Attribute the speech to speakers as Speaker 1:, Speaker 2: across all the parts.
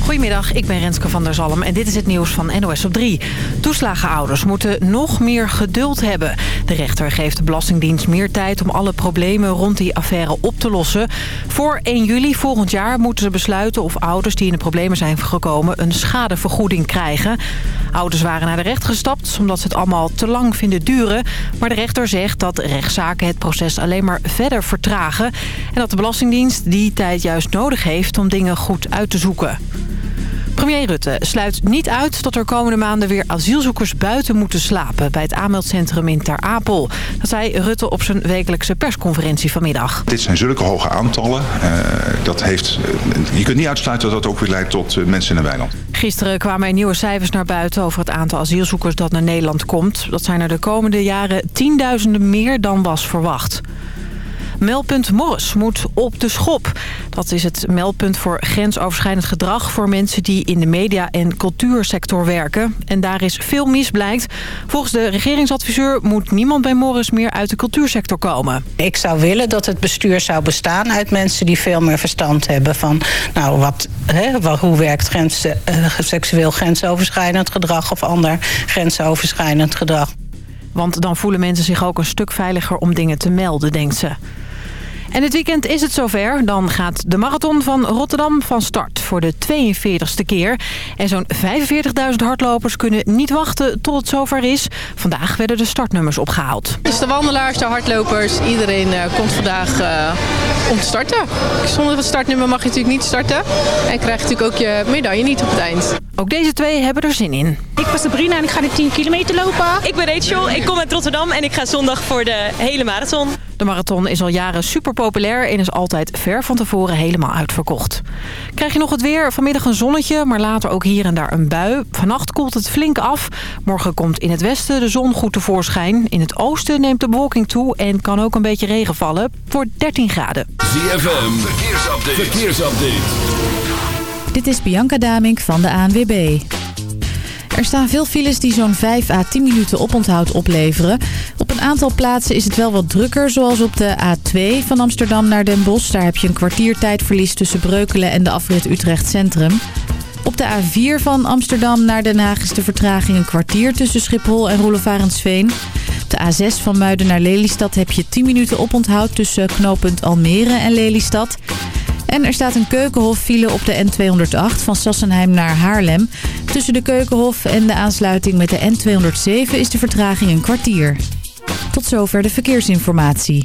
Speaker 1: Goedemiddag, ik ben Renske van der Zalm en dit is het nieuws van NOS op 3. Toeslagenouders moeten nog meer geduld hebben. De rechter geeft de Belastingdienst meer tijd om alle problemen rond die affaire op te lossen. Voor 1 juli volgend jaar moeten ze besluiten of ouders die in de problemen zijn gekomen een schadevergoeding krijgen. Ouders waren naar de rechter gestapt omdat ze het allemaal te lang vinden duren. Maar de rechter zegt dat rechtszaken het proces alleen maar verder vertragen. En dat de Belastingdienst die tijd juist nodig heeft om dingen goed uit te zoeken. Premier Rutte sluit niet uit dat er komende maanden weer asielzoekers buiten moeten slapen... bij het aanmeldcentrum in Ter Apel. Dat zei Rutte op zijn wekelijkse persconferentie vanmiddag.
Speaker 2: Dit zijn zulke hoge aantallen. Uh, dat heeft, je kunt niet uitsluiten dat dat ook weer leidt tot uh, mensen in een weiland.
Speaker 1: Gisteren kwamen er nieuwe cijfers naar buiten over het aantal asielzoekers dat naar Nederland komt. Dat zijn er de komende jaren tienduizenden meer dan was verwacht. Meldpunt Morris moet op de schop. Dat is het meldpunt voor grensoverschrijdend gedrag... voor mensen die in de media- en cultuursector werken. En daar is veel mis, blijkt. Volgens de regeringsadviseur moet niemand bij Morris meer uit de cultuursector komen.
Speaker 3: Ik zou willen dat het bestuur zou bestaan uit mensen die veel meer verstand hebben... van nou, wat, hè, hoe werkt grens, uh, seksueel grensoverschrijdend gedrag... of ander grensoverschrijdend gedrag.
Speaker 1: Want dan voelen mensen zich ook een stuk veiliger om dingen te melden, denkt ze. En dit weekend is het zover. Dan gaat de marathon van Rotterdam van start voor de 42e keer. En zo'n 45.000 hardlopers kunnen niet wachten tot het zover is. Vandaag werden de startnummers opgehaald.
Speaker 4: Dus de wandelaars, de hardlopers, iedereen uh, komt vandaag uh, om te starten. Zonder het startnummer mag je natuurlijk niet starten. En krijg je natuurlijk ook je medaille niet op het eind.
Speaker 1: Ook deze twee hebben er zin in.
Speaker 5: Ik ben Sabrina en ik ga de 10 kilometer lopen.
Speaker 6: Ik ben Rachel, ik kom uit Rotterdam en ik ga zondag voor de hele marathon.
Speaker 1: De marathon is al jaren super populair en is altijd ver van tevoren helemaal uitverkocht. Krijg je nog het weer? Vanmiddag een zonnetje, maar later ook hier en daar een bui. Vannacht koelt het flink af. Morgen komt in het westen de zon goed tevoorschijn. In het oosten neemt de bewolking toe en kan ook een beetje regen vallen voor 13 graden.
Speaker 7: ZFM, verkeersupdate. verkeersupdate.
Speaker 8: Dit is Bianca Damink van de ANWB. Er staan veel files die zo'n 5 à 10 minuten oponthoud opleveren. Op een aantal plaatsen is het wel wat drukker, zoals op de A2 van Amsterdam naar Den Bosch. Daar heb je een kwartiertijdverlies tussen Breukelen en de afrit Utrecht Centrum. Op de A4 van Amsterdam naar Den Haag is de vertraging een kwartier tussen Schiphol en Roelevarensveen. Op de A6 van Muiden naar Lelystad heb je 10 minuten oponthoud tussen knooppunt Almere en Lelystad. En er staat een keukenhof-file op de N208 van Sassenheim naar Haarlem. Tussen de keukenhof en de aansluiting met de N207 is de vertraging een kwartier. Tot zover de verkeersinformatie.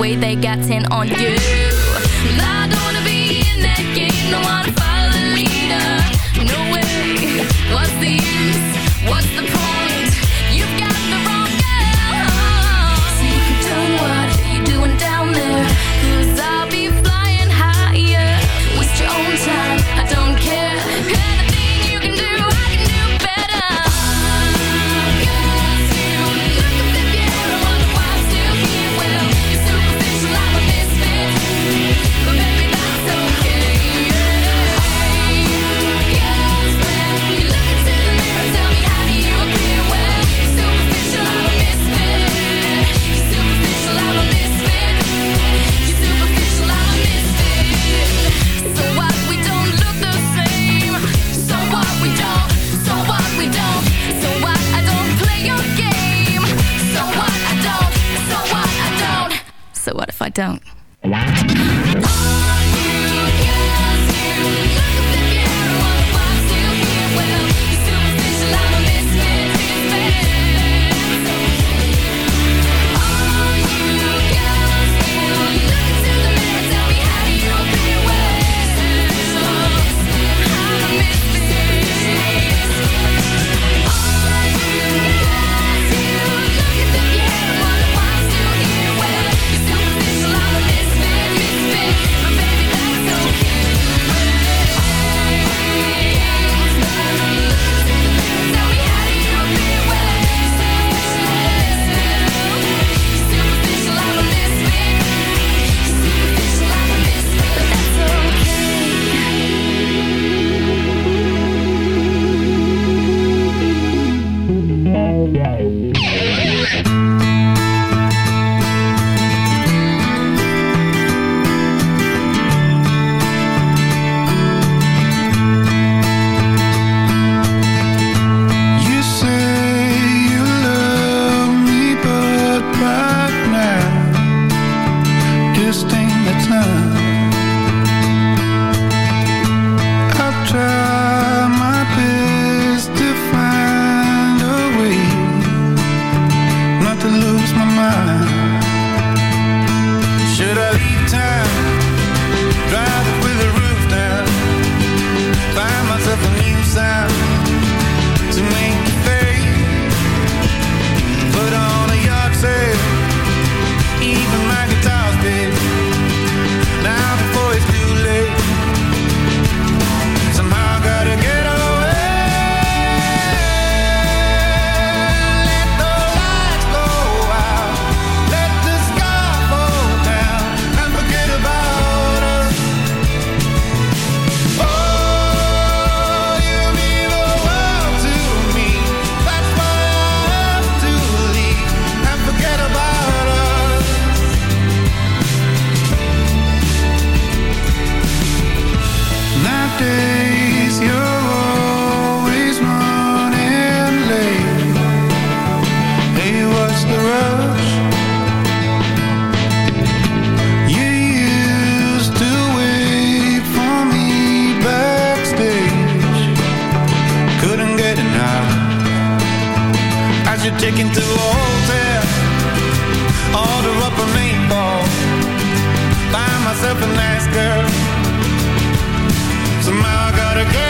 Speaker 9: way they got 10 on you. Not gonna be in that game, no don't.
Speaker 10: lost my mind. Should I leave town Drive with the roof down Find myself a new sound To make nice girl. Somehow I got a
Speaker 7: girl.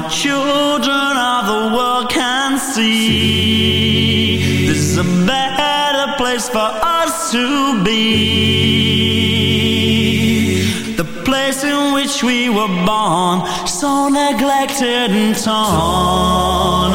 Speaker 11: the children of the world can see. This is a better place for us to be. The place in which we were born, so neglected and torn.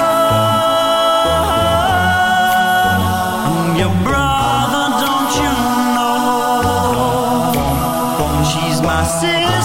Speaker 12: dancing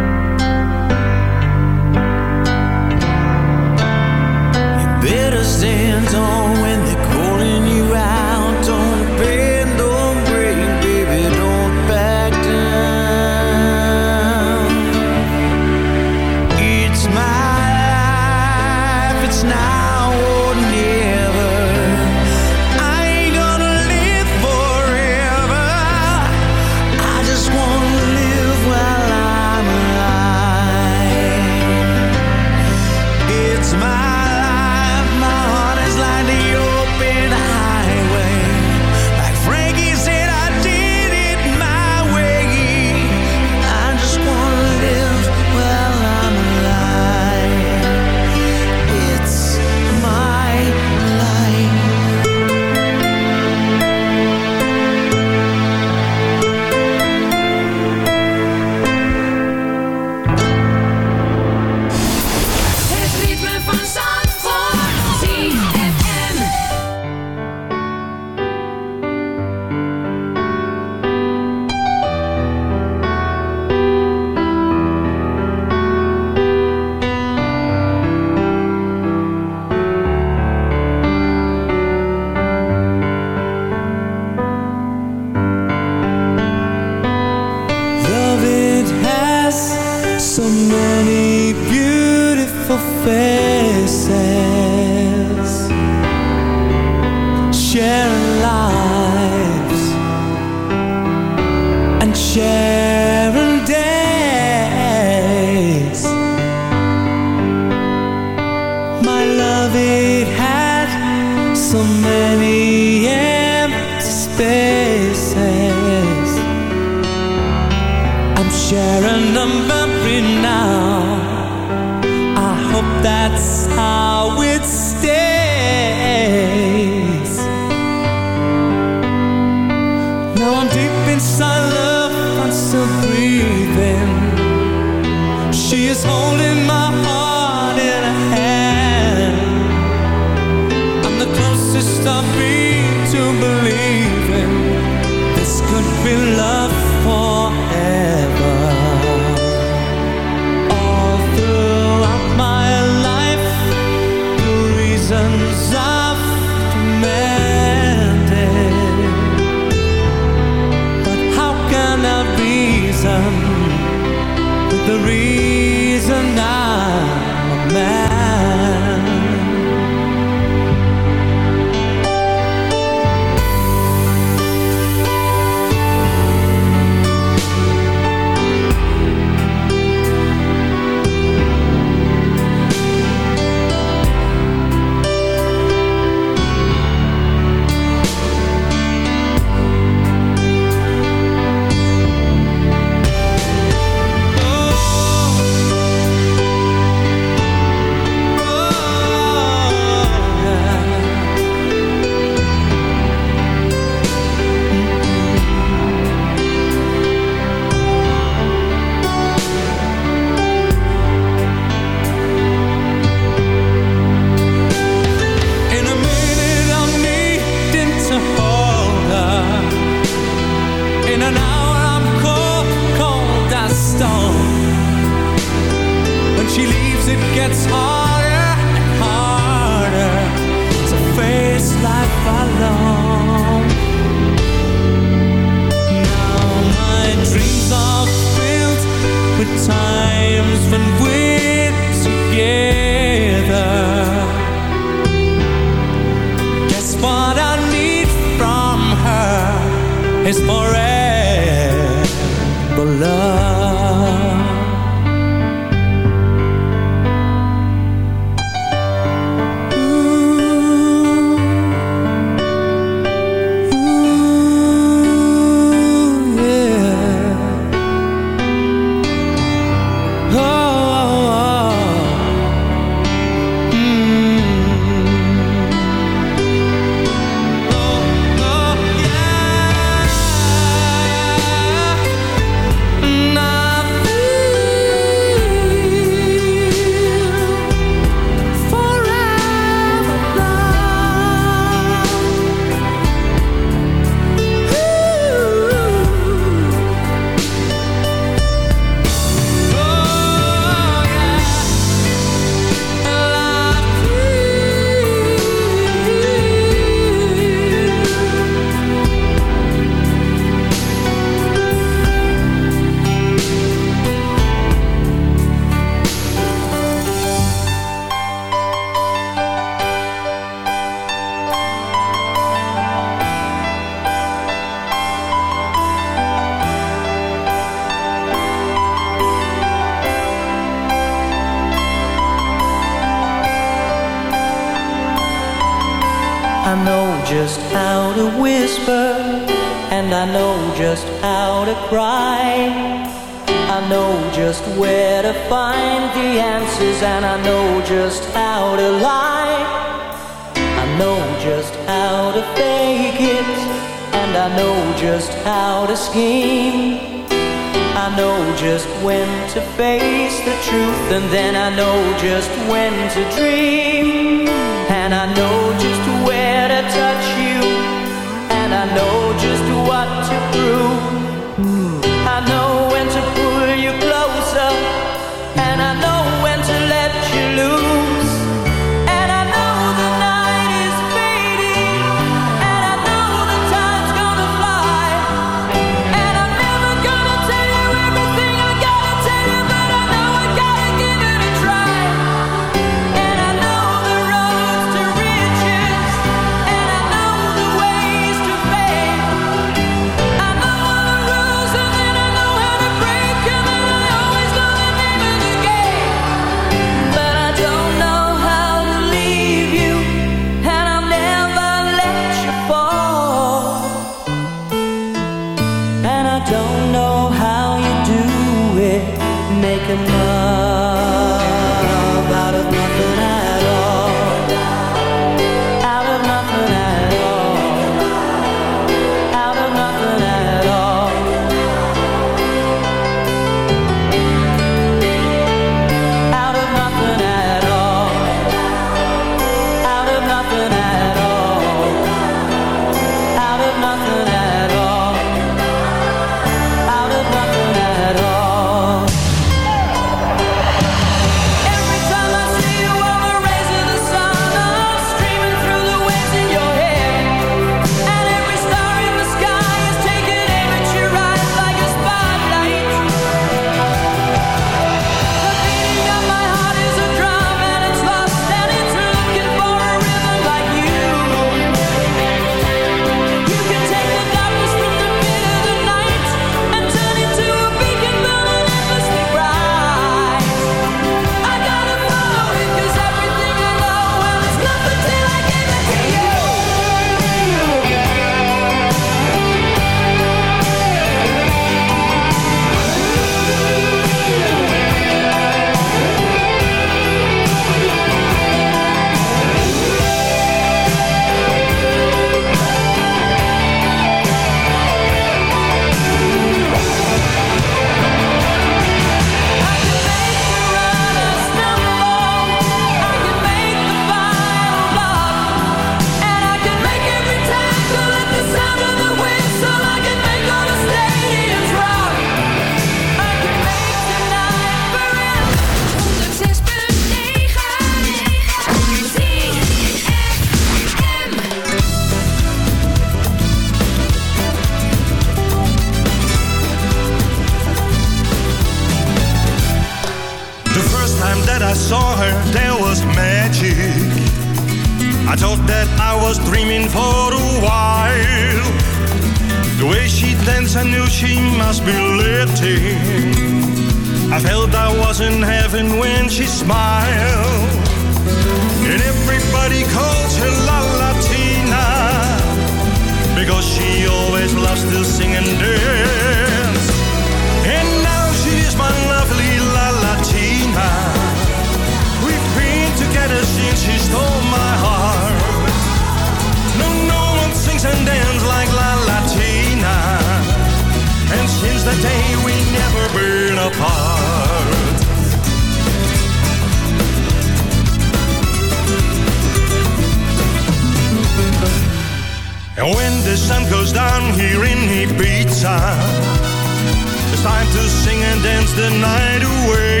Speaker 12: to
Speaker 13: sing and dance the night away.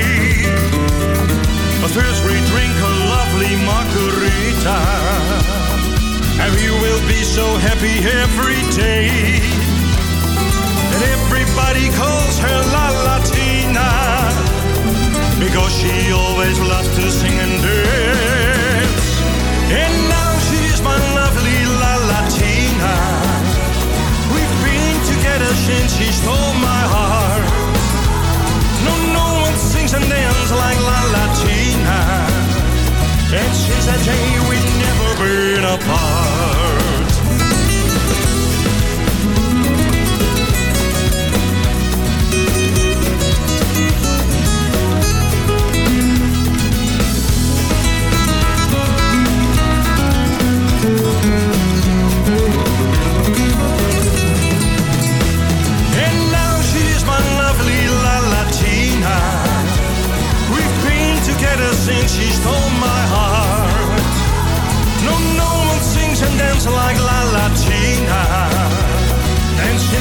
Speaker 13: But first we drink a lovely margarita, and we will be so happy every day. And everybody calls her La Latina, because she always loves to sing and dance. And now she's my lovely La Latina. We've been together since she stole my heart. And dances like La Latina. And since that day we've never been apart.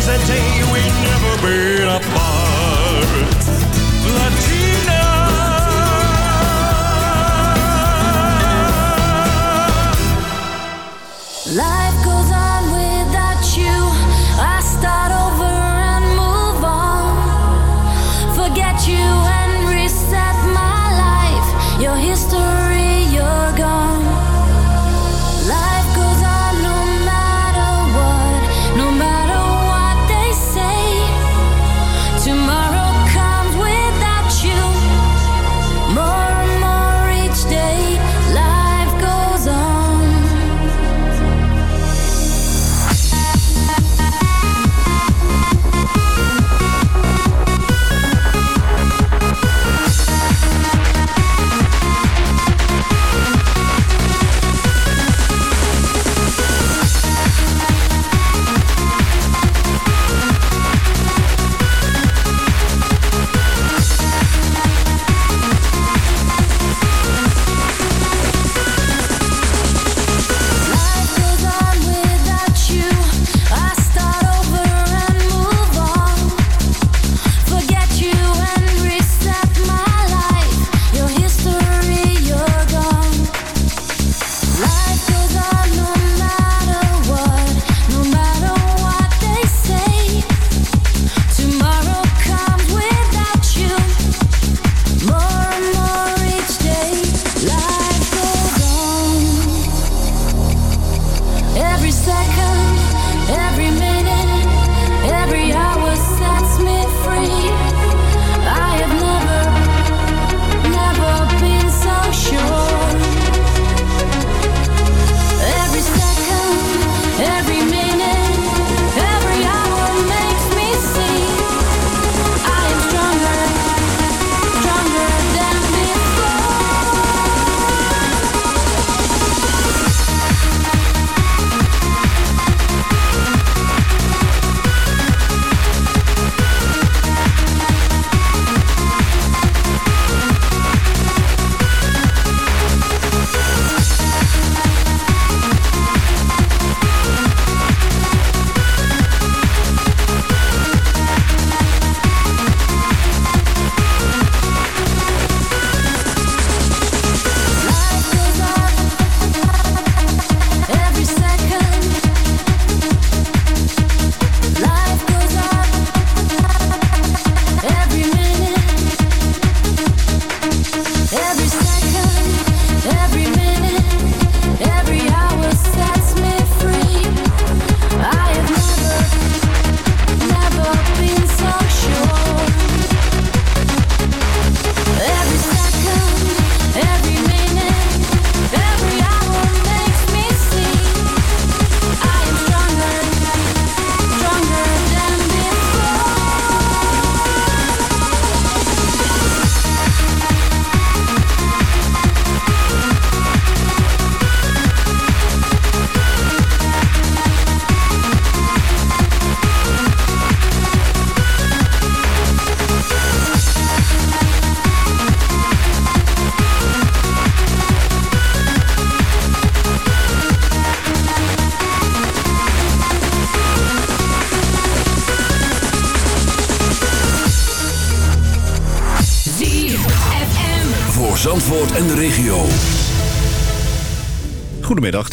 Speaker 14: days that day we
Speaker 13: never been apart.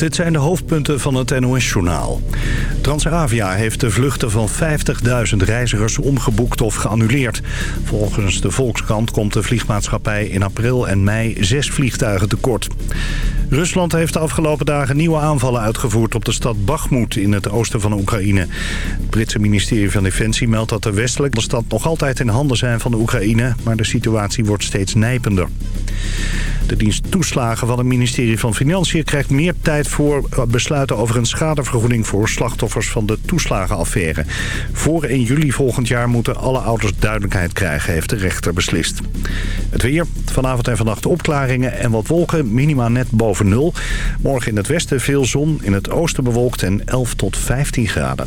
Speaker 13: Dit zijn de hoofdpunten van het NOS-journaal. Transavia heeft de vluchten van 50.000 reizigers omgeboekt of geannuleerd. Volgens de Volkskrant komt de vliegmaatschappij in april en mei zes vliegtuigen tekort. Rusland heeft de afgelopen dagen nieuwe aanvallen uitgevoerd op de stad Bakhmut in het oosten van Oekraïne. Het Britse ministerie van Defensie meldt dat de westelijke stad nog altijd in handen zijn van de Oekraïne, maar de situatie wordt steeds nijpender. De dienst toeslagen van het ministerie van Financiën krijgt meer tijd voor besluiten over een schadevergoeding voor slachtoffers van de toeslagenaffaire. Voor 1 juli volgend jaar moeten alle ouders duidelijkheid krijgen, heeft de rechter beslist. Het weer, vanavond en vannacht opklaringen en wat wolken, minima net boven nul. Morgen in het westen veel zon, in het oosten bewolkt en 11 tot 15 graden.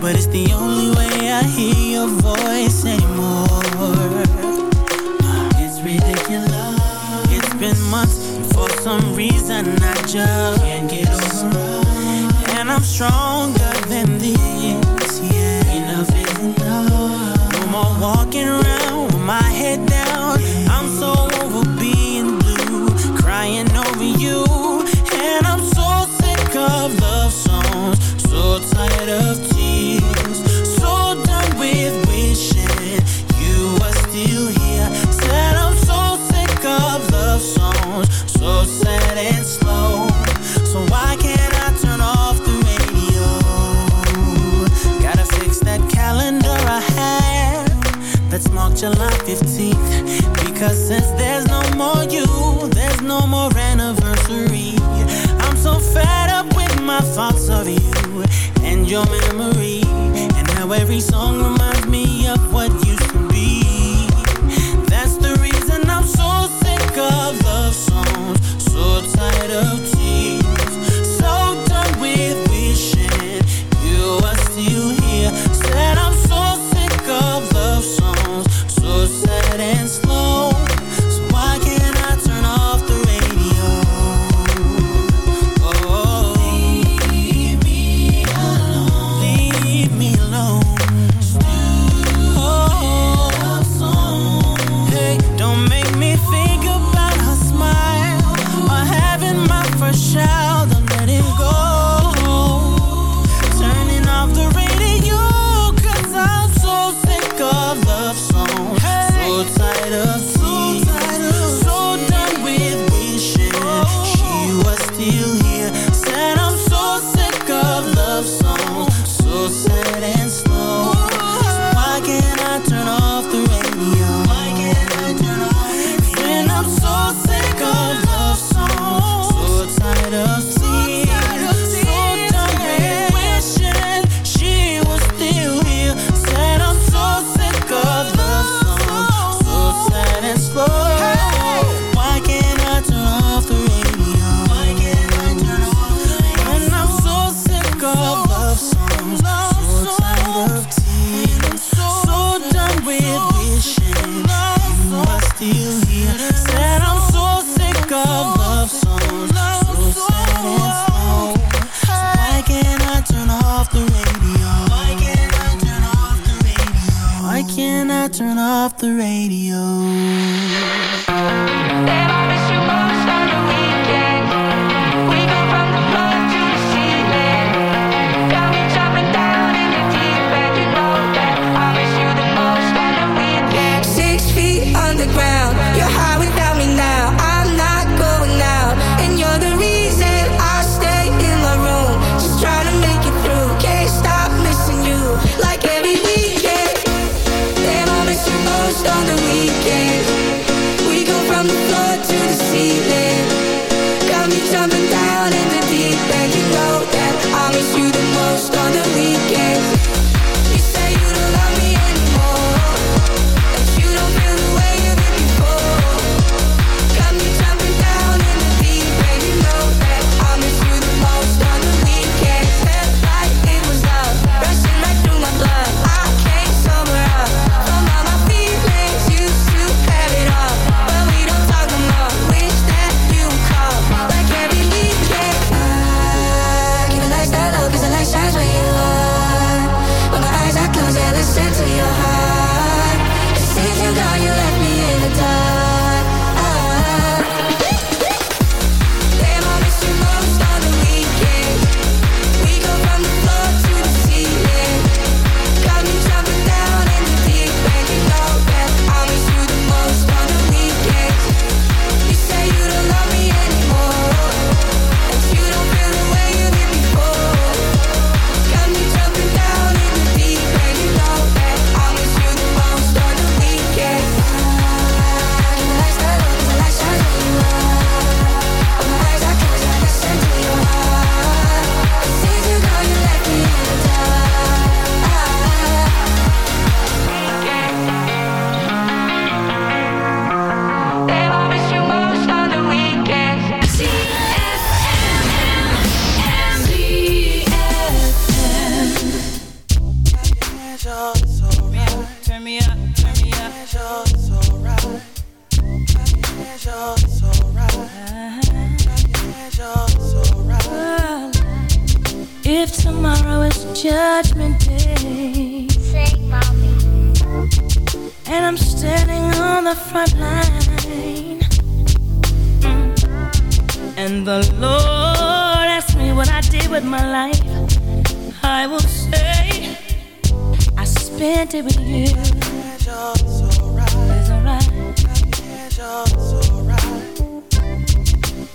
Speaker 15: But it's the only way I hear your voice anymore. It's ridiculous. It's been months. For some reason I just can't get over. And I'm stronger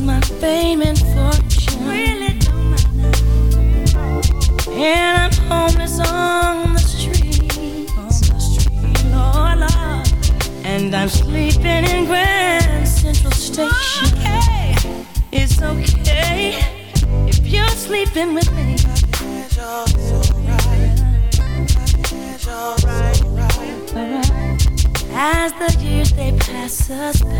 Speaker 11: my
Speaker 16: fame and fortune. Really and I'm homeless on the streets. On the street, Lord, Lord. And I'm sleeping in Grand Central Station. Okay. It's okay if you're sleeping with me. As the years they pass us by.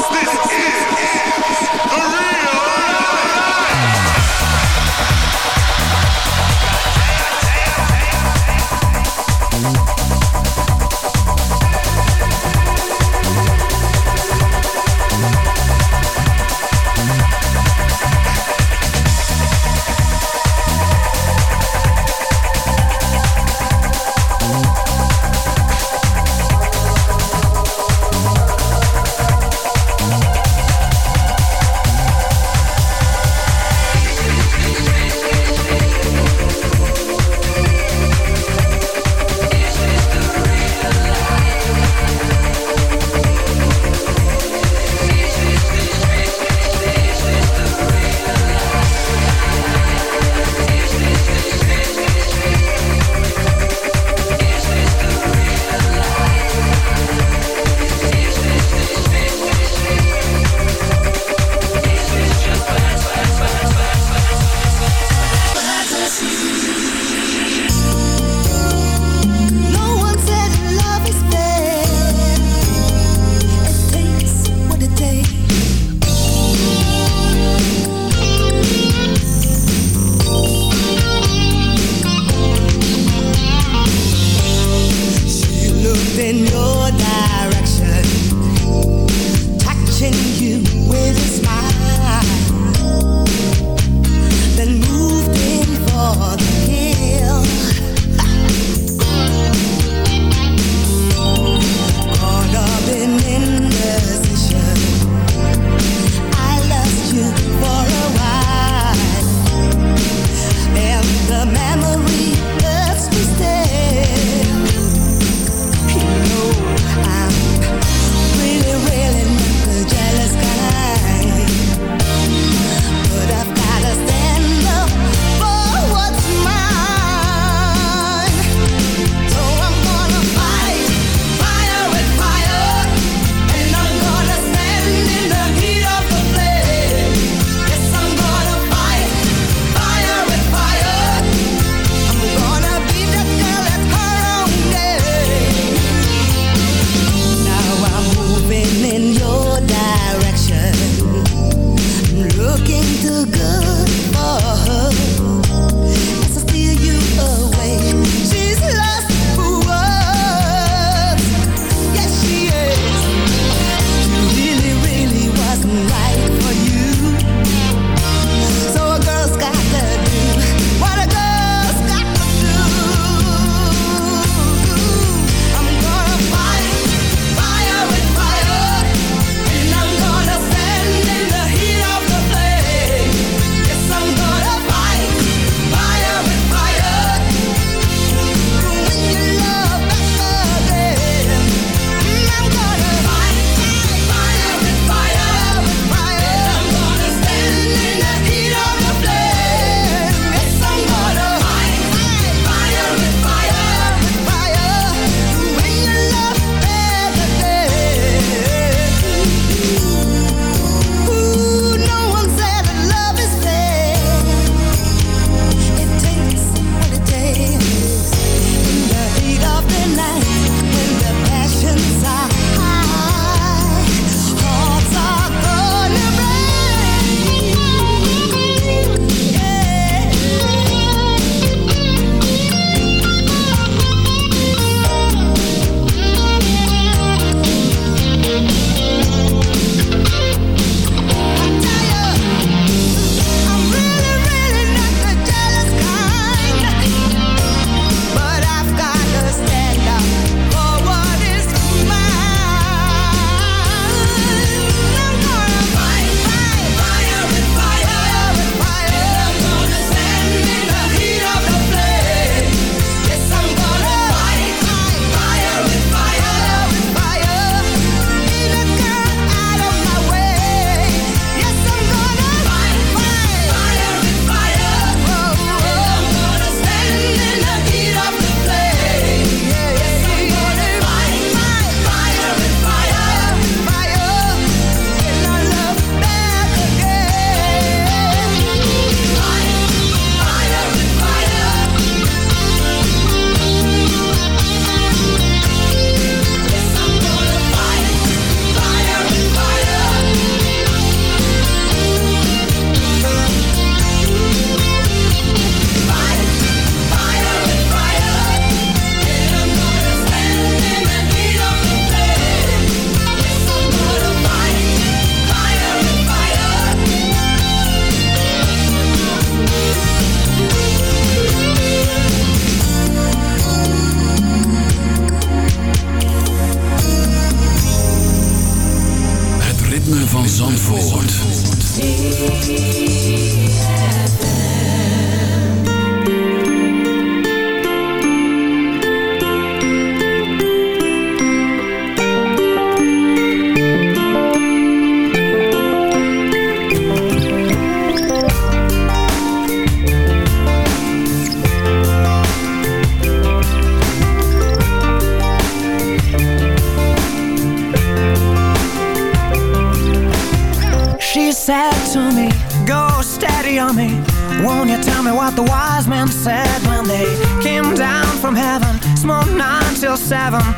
Speaker 16: What's this?